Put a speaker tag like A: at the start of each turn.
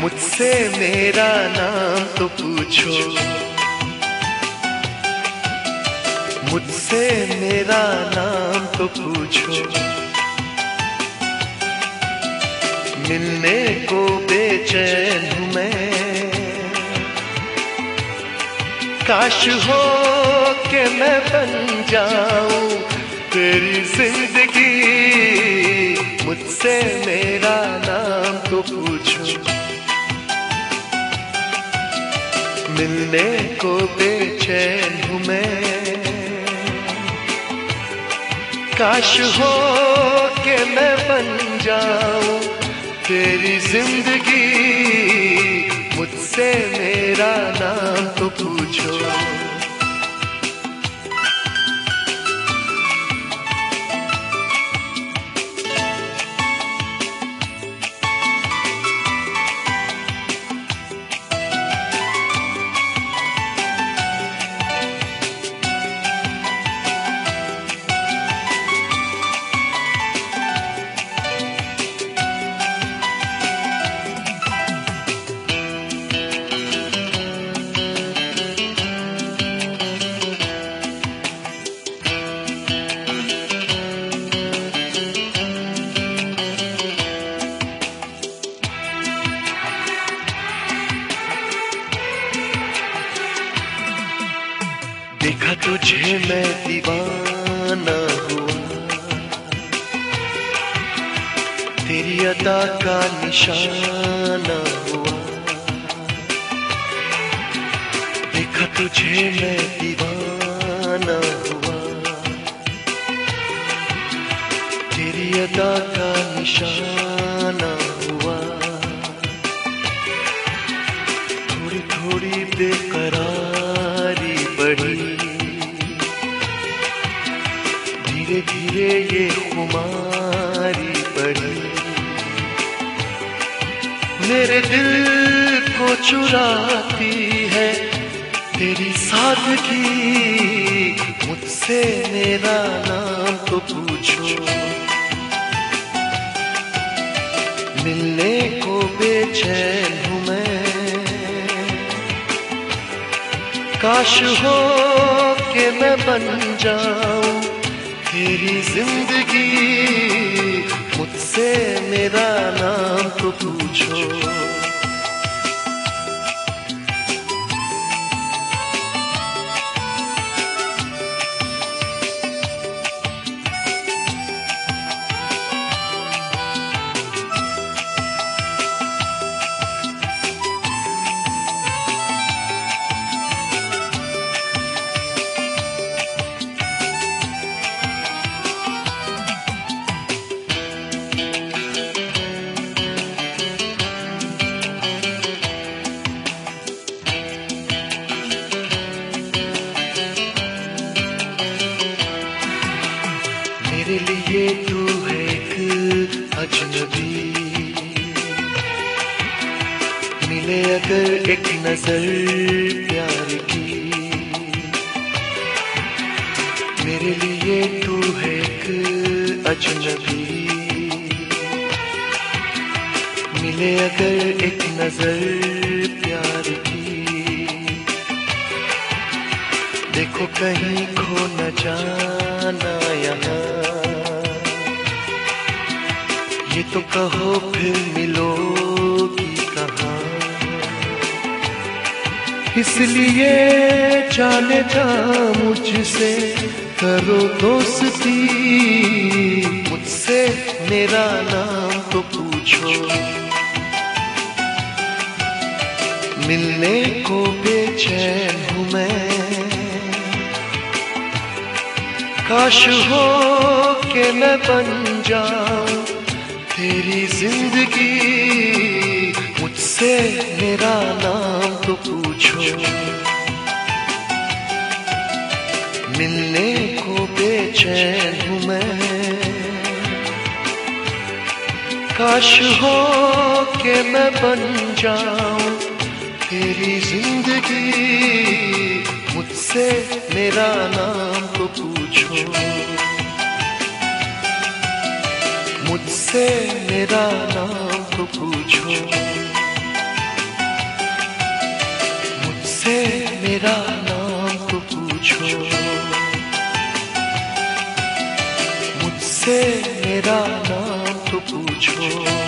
A: मुझसे मेरा नाम तो पूछो। मुझसे मेरा नाम तो पूछो। मिलने को बेचैन हूँ मैं। काश हो के मैं बन जाऊँ तेरी ज़िंदगी। मुझसे मेरा नाम तो पूछो। मिलने को बेचैन हूँ मैं। काश हो के मैं बन जाऊँ, तेरी ज़िंदगी मुझसे मेरा नाम तो पूछो। तुझे मैं दीवाना हुआ। तेरी अदा का निशाना हुआ। देखा तुझे मैं दीवाना हुआ। तेरी अदा का निशाना हुआ। थोड़ी थोड़ी बेकरारी धीरे ये खुमारी बढ़ी मेरे दिल को चुराती है, तेरी सादगी। मुझसे मेरा नाम तो पूछो। मिलने को बेचैन हूँ मैं। काश हो के मैं बन जाऊँ तेरी ज़िंदगी मुझसे मेरा नाम तो पूछो। मिले अगर एक नज़र प्यार की। मेरे लिए तू है एक अजनबी। मिले अगर एक नज़र प्यार की। देखो कहीं खो न जाना यहाँ। ये तो कहो फिर मिलोगी इसलिए जाने जा मुझसे, करो दोस्ती। मुझसे मेरा नाम तो पूछो। मिलने को बेचैन हूँ मैं। काश हो के मैं बन जाऊँ तेरी ज़िंदगी। मुझसे मेरा नाम तो पूछो। मिलने को बेचैन हूँ मैं। काश हो के मैं बन जाऊँ, तेरी ज़िंदगी मुझसे मेरा नाम तो पूछो। मुझसे मेरा नाम तो पूछो। मुझसे मेरा नाम तो पूछो। मुझसे मेरा नाम तो पूछो।